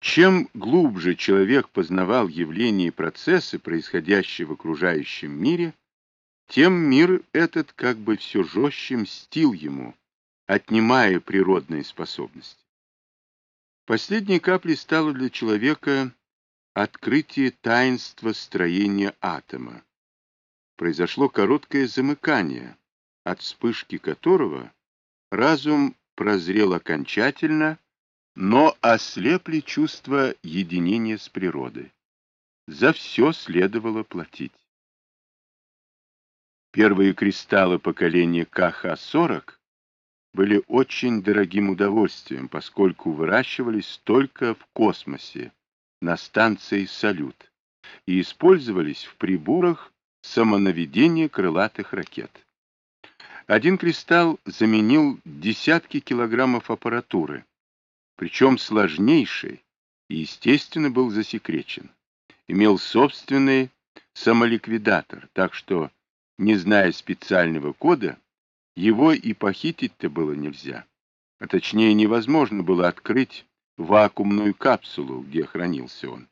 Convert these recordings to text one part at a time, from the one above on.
Чем глубже человек познавал явления и процессы, происходящие в окружающем мире, тем мир этот как бы все жестче мстил ему, отнимая природные способности. Последней каплей стало для человека открытие таинства строения атома. Произошло короткое замыкание, от вспышки которого разум прозрел окончательно, но ослепли чувства единения с природой. За все следовало платить. Первые кристаллы поколения КХ-40 были очень дорогим удовольствием, поскольку выращивались только в космосе, на станции «Салют», и использовались в приборах самонаведения крылатых ракет. Один кристалл заменил десятки килограммов аппаратуры, причем сложнейший, и, естественно, был засекречен. Имел собственный самоликвидатор, так что, не зная специального кода, его и похитить-то было нельзя. А точнее, невозможно было открыть вакуумную капсулу, где хранился он.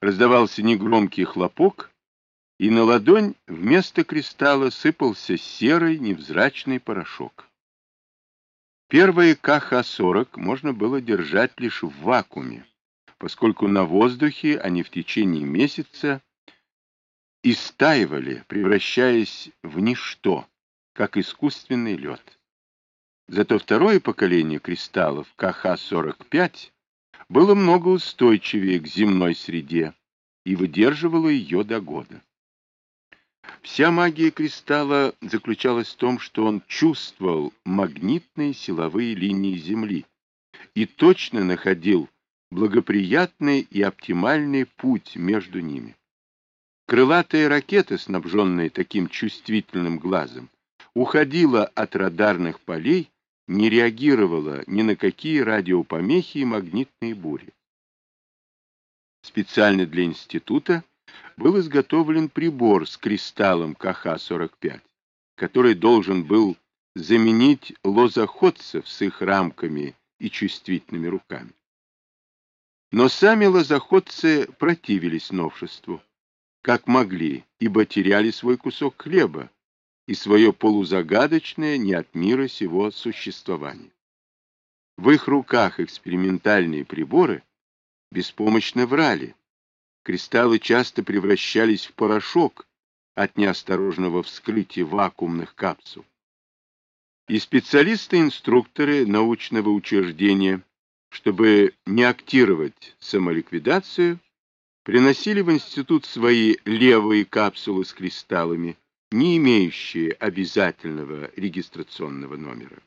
Раздавался негромкий хлопок, и на ладонь вместо кристалла сыпался серый невзрачный порошок. Первые КХ-40 можно было держать лишь в вакууме, поскольку на воздухе они в течение месяца истаивали, превращаясь в ничто, как искусственный лед. Зато второе поколение кристаллов КХ-45 было много устойчивее к земной среде и выдерживало ее до года. Вся магия кристалла заключалась в том, что он чувствовал магнитные силовые линии Земли и точно находил благоприятный и оптимальный путь между ними. Крылатая ракета, снабженная таким чувствительным глазом, уходила от радарных полей, не реагировала ни на какие радиопомехи и магнитные бури. Специально для института был изготовлен прибор с кристаллом КХ-45, который должен был заменить лозоходцев с их рамками и чувствительными руками. Но сами лозоходцы противились новшеству, как могли, ибо теряли свой кусок хлеба и свое полузагадочное не от мира сего существование. В их руках экспериментальные приборы беспомощно врали, Кристаллы часто превращались в порошок от неосторожного вскрытия вакуумных капсул. И специалисты-инструкторы научного учреждения, чтобы не актировать самоликвидацию, приносили в институт свои левые капсулы с кристаллами, не имеющие обязательного регистрационного номера.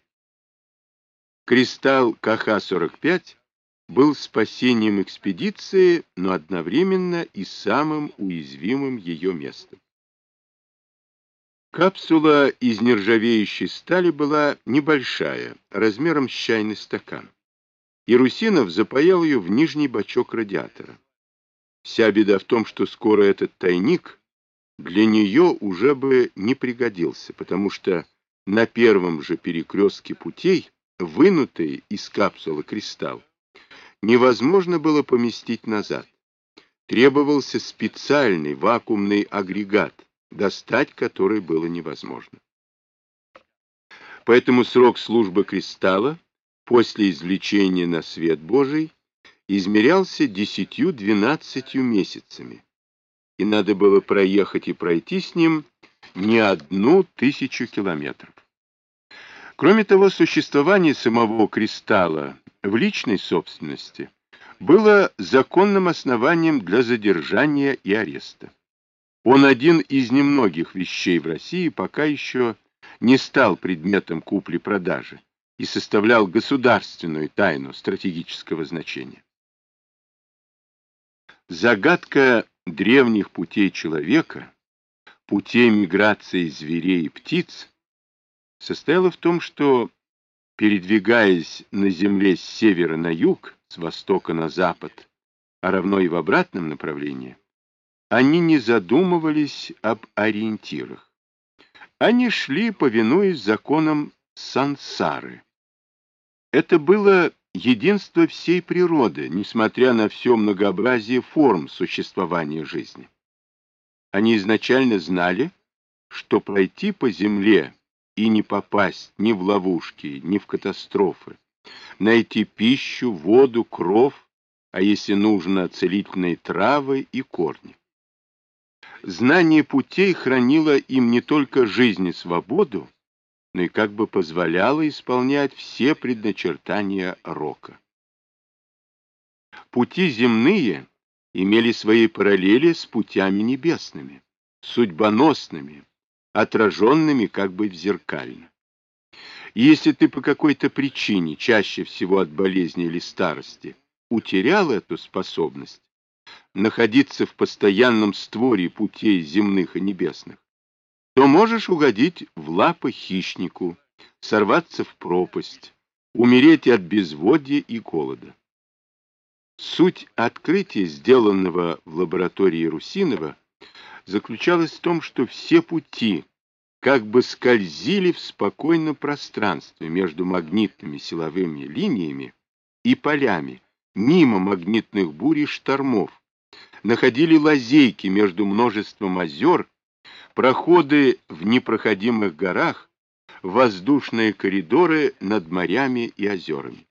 Кристалл КХ-45 был спасением экспедиции, но одновременно и самым уязвимым ее местом. Капсула из нержавеющей стали была небольшая, размером с чайный стакан. И запаял ее в нижний бачок радиатора. Вся беда в том, что скоро этот тайник для нее уже бы не пригодился, потому что на первом же перекрестке путей, вынутый из капсулы кристалл, невозможно было поместить назад. Требовался специальный вакуумный агрегат, достать который было невозможно. Поэтому срок службы кристалла после извлечения на свет Божий измерялся десятью-двенадцатью месяцами, и надо было проехать и пройти с ним не одну тысячу километров. Кроме того, существование самого кристалла в личной собственности было законным основанием для задержания и ареста. Он один из немногих вещей в России пока еще не стал предметом купли-продажи и составлял государственную тайну стратегического значения. Загадка древних путей человека, путей миграции зверей и птиц, состояла в том, что передвигаясь на Земле с севера на юг, с востока на запад, а равно и в обратном направлении, они не задумывались об ориентирах. Они шли, повинуясь законам сансары. Это было единство всей природы, несмотря на все многообразие форм существования жизни. Они изначально знали, что пройти по земле и не попасть ни в ловушки, ни в катастрофы, найти пищу, воду, кров, а если нужно, целительные травы и корни. Знание путей хранило им не только жизнь и свободу, но и как бы позволяло исполнять все предначертания рока. Пути земные имели свои параллели с путями небесными, судьбоносными, отраженными как бы в зеркально. если ты по какой-то причине, чаще всего от болезни или старости, утерял эту способность находиться в постоянном створе путей земных и небесных, то можешь угодить в лапы хищнику, сорваться в пропасть, умереть от безводья и голода. Суть открытия, сделанного в лаборатории Русинова, заключалась в том, что все пути как бы скользили в спокойном пространстве между магнитными силовыми линиями и полями, мимо магнитных бурь и штормов, находили лазейки между множеством озер, проходы в непроходимых горах, воздушные коридоры над морями и озерами.